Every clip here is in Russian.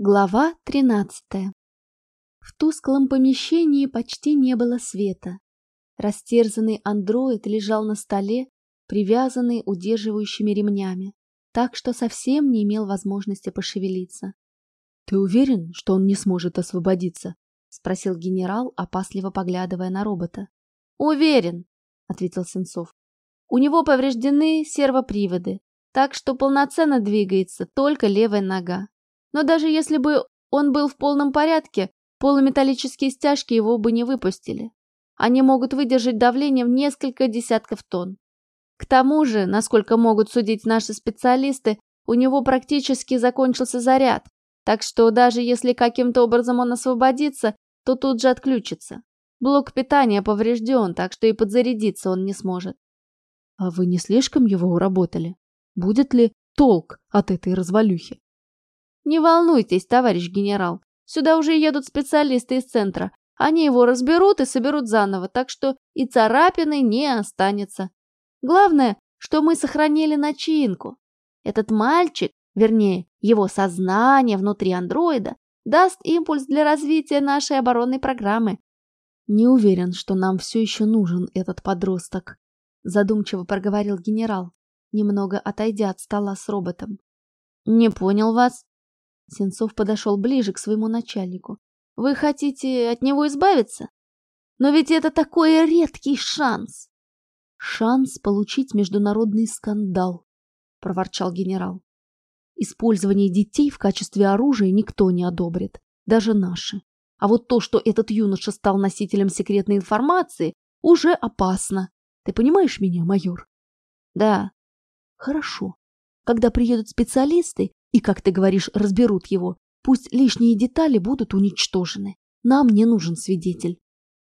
Глава 13. В тусклом помещении почти не было света. Растерзанный андроид лежал на столе, привязанный удерживающими ремнями, так что совсем не имел возможности пошевелиться. «Ты уверен, что он не сможет освободиться?» — спросил генерал, опасливо поглядывая на робота. «Уверен», — ответил Сенцов. «У него повреждены сервоприводы, так что полноценно двигается только левая нога. Но даже если бы он был в полном порядке, полуметаллические стяжки его бы не выпустили. Они могут выдержать давление в несколько десятков тонн. К тому же, насколько могут судить наши специалисты, у него практически закончился заряд, так что даже если каким-то образом он освободится, то тут же отключится. Блок питания поврежден, так что и подзарядиться он не сможет. А вы не слишком его уработали? Будет ли толк от этой развалюхи? Не волнуйтесь, товарищ генерал. Сюда уже едут специалисты из центра. Они его разберут и соберут заново, так что и царапины не останется. Главное, что мы сохранили начинку. Этот мальчик, вернее, его сознание внутри андроида, даст импульс для развития нашей оборонной программы. Не уверен, что нам все еще нужен этот подросток, задумчиво проговорил генерал, немного отойдя от стола с роботом. Не понял вас. Сенцов подошел ближе к своему начальнику. «Вы хотите от него избавиться? Но ведь это такой редкий шанс!» «Шанс получить международный скандал», — проворчал генерал. «Использование детей в качестве оружия никто не одобрит, даже наши. А вот то, что этот юноша стал носителем секретной информации, уже опасно. Ты понимаешь меня, майор?» «Да». «Хорошо. Когда приедут специалисты, и, как ты говоришь, разберут его. Пусть лишние детали будут уничтожены. Нам не нужен свидетель.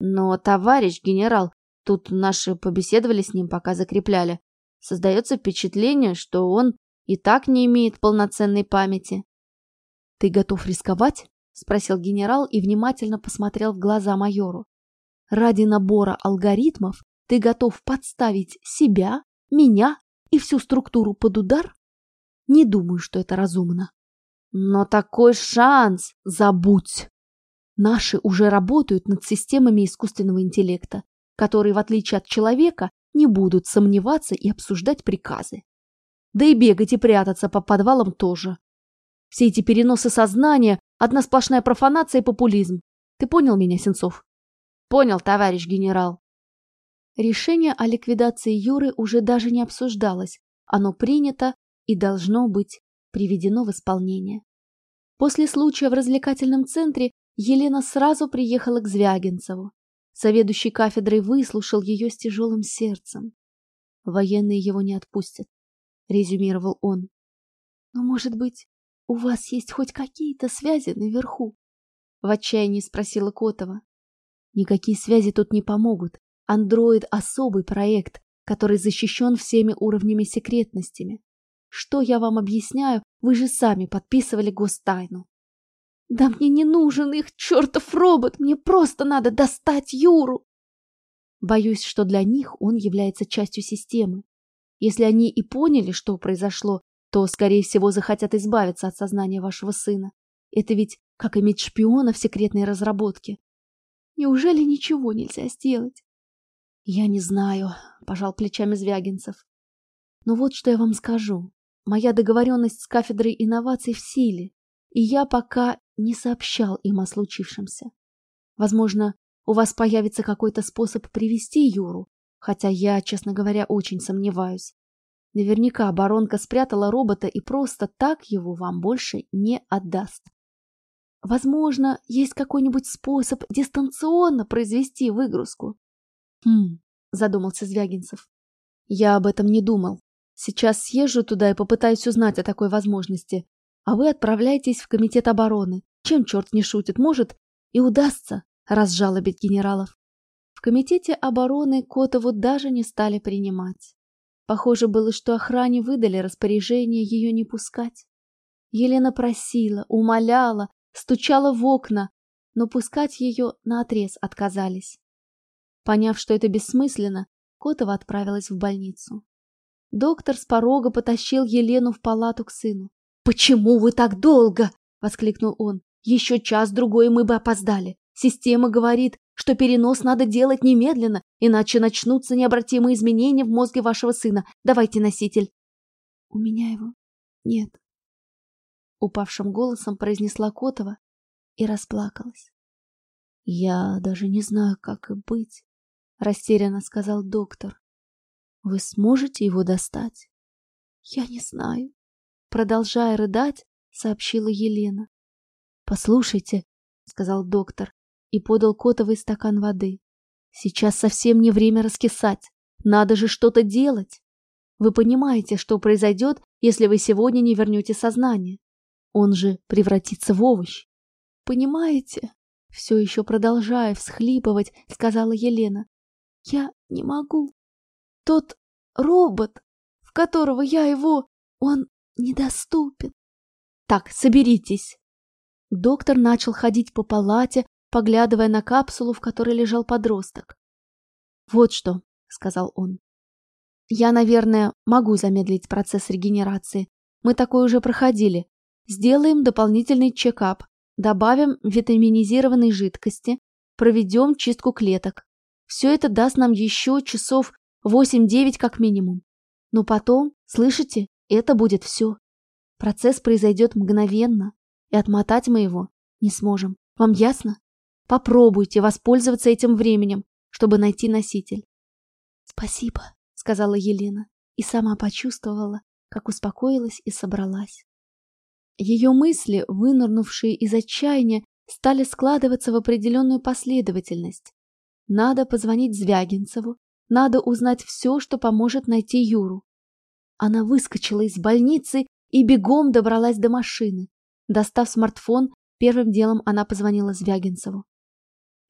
Но, товарищ генерал, тут наши побеседовали с ним, пока закрепляли. Создается впечатление, что он и так не имеет полноценной памяти. Ты готов рисковать? Спросил генерал и внимательно посмотрел в глаза майору. Ради набора алгоритмов ты готов подставить себя, меня и всю структуру под удар? Не думаю, что это разумно. Но такой шанс! Забудь! Наши уже работают над системами искусственного интеллекта, которые, в отличие от человека, не будут сомневаться и обсуждать приказы. Да и бегать и прятаться по подвалам тоже. Все эти переносы сознания – одна сплошная профанация и популизм. Ты понял меня, Сенцов? Понял, товарищ генерал. Решение о ликвидации Юры уже даже не обсуждалось. Оно принято и должно быть приведено в исполнение. После случая в развлекательном центре Елена сразу приехала к Звягинцеву. Заведующий кафедрой выслушал ее с тяжелым сердцем. «Военные его не отпустят», — резюмировал он. «Но, может быть, у вас есть хоть какие-то связи наверху?» — в отчаянии спросила Котова. «Никакие связи тут не помогут. Андроид — особый проект, который защищен всеми уровнями секретностями. Что я вам объясняю? Вы же сами подписывали гостайну. Да мне не нужен их чертов робот, мне просто надо достать Юру. Боюсь, что для них он является частью системы. Если они и поняли, что произошло, то, скорее всего, захотят избавиться от сознания вашего сына. Это ведь как иметь шпиона в секретной разработке. Неужели ничего нельзя сделать? Я не знаю, пожал плечами Звягинцев. Но вот что я вам скажу. Моя договоренность с кафедрой инноваций в силе, и я пока не сообщал им о случившемся. Возможно, у вас появится какой-то способ привести Юру, хотя я, честно говоря, очень сомневаюсь. Наверняка оборонка спрятала робота и просто так его вам больше не отдаст. Возможно, есть какой-нибудь способ дистанционно произвести выгрузку. Хм, задумался Звягинцев. Я об этом не думал. Сейчас съезжу туда и попытаюсь узнать о такой возможности. А вы отправляйтесь в комитет обороны. Чем черт не шутит, может, и удастся разжалобить генералов. В комитете обороны Котову даже не стали принимать. Похоже было, что охране выдали распоряжение ее не пускать. Елена просила, умоляла, стучала в окна, но пускать ее наотрез отказались. Поняв, что это бессмысленно, Котова отправилась в больницу. Доктор с порога потащил Елену в палату к сыну. «Почему вы так долго?» — воскликнул он. «Еще час-другой мы бы опоздали. Система говорит, что перенос надо делать немедленно, иначе начнутся необратимые изменения в мозге вашего сына. Давайте носитель». «У меня его нет», — упавшим голосом произнесла Котова и расплакалась. «Я даже не знаю, как и быть», — растерянно сказал доктор. «Вы сможете его достать?» «Я не знаю», — продолжая рыдать, сообщила Елена. «Послушайте», — сказал доктор и подал котовый стакан воды. «Сейчас совсем не время раскисать. Надо же что-то делать. Вы понимаете, что произойдет, если вы сегодня не вернете сознание? Он же превратится в овощ. Понимаете?» Все еще продолжая всхлипывать, сказала Елена. «Я не могу. Тот робот, в которого я его, он недоступен. Так, соберитесь. Доктор начал ходить по палате, поглядывая на капсулу, в которой лежал подросток. Вот что, сказал он. Я, наверное, могу замедлить процесс регенерации. Мы такое уже проходили. Сделаем дополнительный чекап, добавим витаминизированной жидкости, проведем чистку клеток. Все это даст нам еще часов 8-9 как минимум. Но потом, слышите, это будет все. Процесс произойдет мгновенно, и отмотать мы его не сможем. Вам ясно? Попробуйте воспользоваться этим временем, чтобы найти носитель. Спасибо, сказала Елена и сама почувствовала, как успокоилась и собралась. Ее мысли, вынырнувшие из отчаяния, стали складываться в определенную последовательность. Надо позвонить Звягинцеву, надо узнать все, что поможет найти Юру. Она выскочила из больницы и бегом добралась до машины. Достав смартфон, первым делом она позвонила Звягинцеву.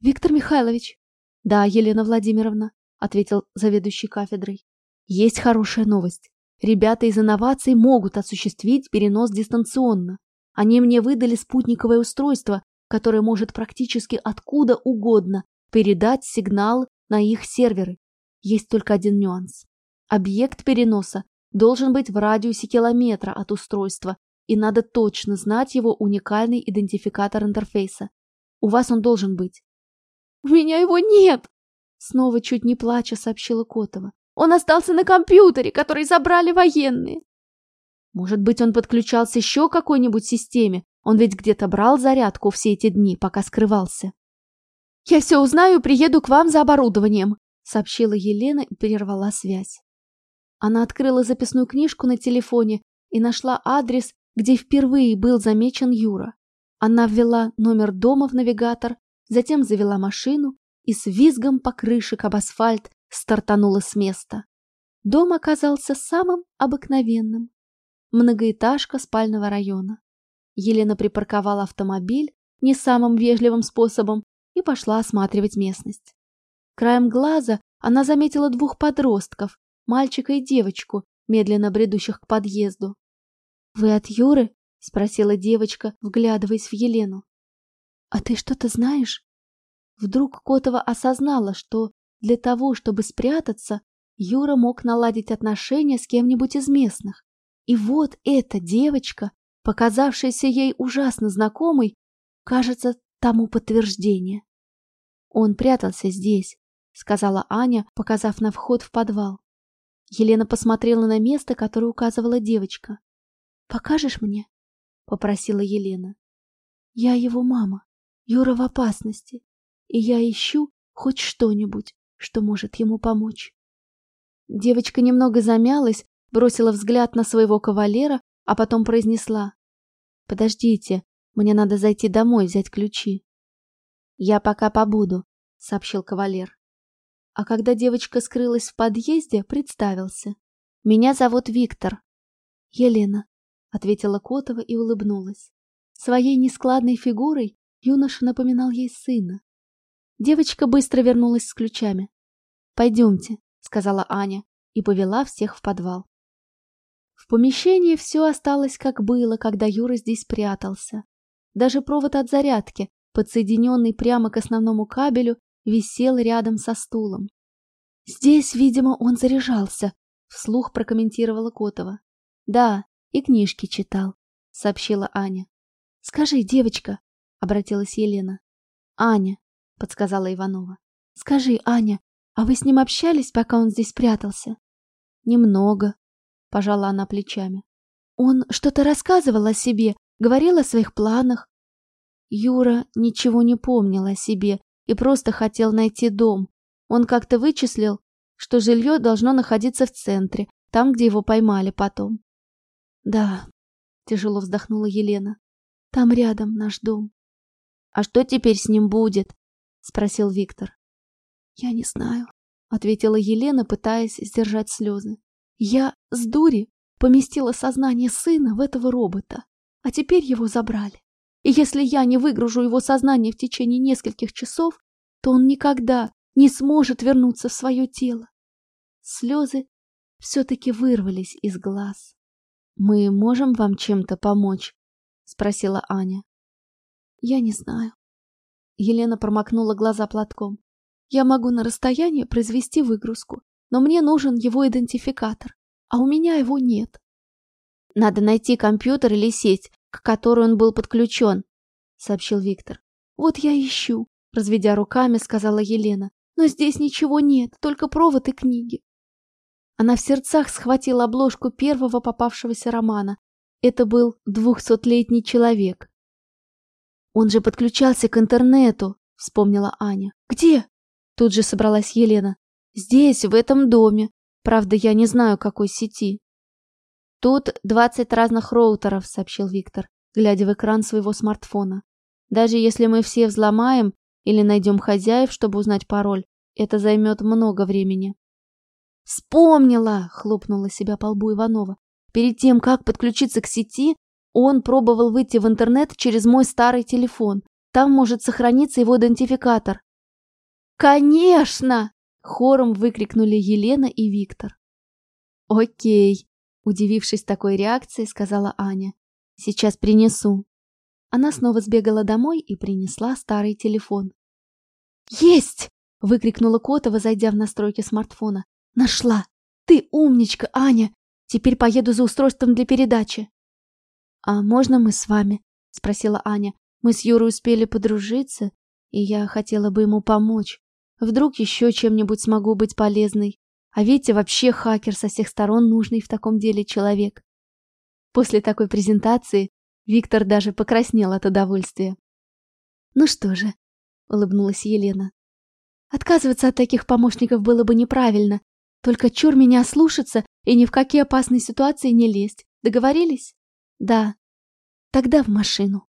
«Виктор Михайлович!» «Да, Елена Владимировна», — ответил заведующий кафедрой. «Есть хорошая новость. Ребята из инноваций могут осуществить перенос дистанционно. Они мне выдали спутниковое устройство, которое может практически откуда угодно передать сигнал на их серверы. Есть только один нюанс. Объект переноса должен быть в радиусе километра от устройства, и надо точно знать его уникальный идентификатор интерфейса. У вас он должен быть. «У меня его нет!» Снова чуть не плача сообщила Котова. «Он остался на компьютере, который забрали военные!» Может быть, он подключался еще к какой-нибудь системе? Он ведь где-то брал зарядку все эти дни, пока скрывался. «Я все узнаю и приеду к вам за оборудованием», сообщила Елена и перервала связь. Она открыла записную книжку на телефоне и нашла адрес, где впервые был замечен Юра. Она ввела номер дома в навигатор, затем завела машину и с визгом покрышек об асфальт стартанула с места. Дом оказался самым обыкновенным. Многоэтажка спального района. Елена припарковала автомобиль не самым вежливым способом и пошла осматривать местность. Краем глаза она заметила двух подростков, мальчика и девочку, медленно бредущих к подъезду. «Вы от Юры?» — спросила девочка, вглядываясь в Елену. «А ты что-то знаешь?» Вдруг Котова осознала, что для того, чтобы спрятаться, Юра мог наладить отношения с кем-нибудь из местных. И вот эта девочка, показавшаяся ей ужасно знакомой, кажется тому подтверждение. Он прятался здесь, сказала Аня, показав на вход в подвал. Елена посмотрела на место, которое указывала девочка. «Покажешь мне?» — попросила Елена. «Я его мама. Юра в опасности, и я ищу хоть что-нибудь, что может ему помочь». Девочка немного замялась, бросила взгляд на своего кавалера, а потом произнесла. «Подождите, мне надо зайти домой взять ключи». «Я пока побуду», — сообщил кавалер. А когда девочка скрылась в подъезде, представился. «Меня зовут Виктор». «Елена», — ответила Котова и улыбнулась. Своей нескладной фигурой юноша напоминал ей сына. Девочка быстро вернулась с ключами. «Пойдемте», — сказала Аня и повела всех в подвал. В помещении все осталось как было, когда Юра здесь прятался. Даже провод от зарядки, подсоединенный прямо к основному кабелю, висел рядом со стулом. «Здесь, видимо, он заряжался», — вслух прокомментировала Котова. «Да, и книжки читал», — сообщила Аня. «Скажи, девочка», — обратилась Елена. «Аня», — подсказала Иванова. «Скажи, Аня, а вы с ним общались, пока он здесь прятался?» «Немного», — пожала она плечами. «Он что-то рассказывал о себе, говорил о своих планах?» Юра ничего не помнил о себе и просто хотел найти дом. Он как-то вычислил, что жилье должно находиться в центре, там, где его поймали потом. «Да», — тяжело вздохнула Елена, — «там рядом наш дом». «А что теперь с ним будет?» — спросил Виктор. «Я не знаю», — ответила Елена, пытаясь сдержать слезы. «Я с дури поместила сознание сына в этого робота, а теперь его забрали. И если я не выгружу его сознание в течение нескольких часов, то он никогда не сможет вернуться в свое тело. Слезы все-таки вырвались из глаз. «Мы можем вам чем-то помочь?» — спросила Аня. «Я не знаю». Елена промокнула глаза платком. «Я могу на расстоянии произвести выгрузку, но мне нужен его идентификатор, а у меня его нет». «Надо найти компьютер или сеть, к которой он был подключен», — сообщил Виктор. «Вот я ищу», — разведя руками, сказала Елена. «Но здесь ничего нет, только провод и книги». Она в сердцах схватила обложку первого попавшегося романа. Это был двухсотлетний человек. «Он же подключался к интернету», — вспомнила Аня. «Где?» — тут же собралась Елена. «Здесь, в этом доме. Правда, я не знаю, какой сети». «Тут двадцать разных роутеров», — сообщил Виктор, глядя в экран своего смартфона. «Даже если мы все взломаем или найдем хозяев, чтобы узнать пароль, это займет много времени». «Вспомнила!» — хлопнула себя по лбу Иванова. «Перед тем, как подключиться к сети, он пробовал выйти в интернет через мой старый телефон. Там может сохраниться его идентификатор». «Конечно!» — хором выкрикнули Елена и Виктор. «Окей», — удивившись такой реакцией, сказала Аня. «Сейчас принесу». Она снова сбегала домой и принесла старый телефон. «Есть!» — выкрикнула Котова, зайдя в настройки смартфона. Нашла! Ты умничка, Аня! Теперь поеду за устройством для передачи. А можно мы с вами? Спросила Аня. Мы с Юрой успели подружиться, и я хотела бы ему помочь. Вдруг еще чем-нибудь смогу быть полезной. А Витя вообще хакер со всех сторон нужный в таком деле человек. После такой презентации Виктор даже покраснел от удовольствия. «Ну что же», — улыбнулась Елена. «Отказываться от таких помощников было бы неправильно, только чур меня слушаться и ни в какие опасные ситуации не лезть. Договорились? Да. Тогда в машину.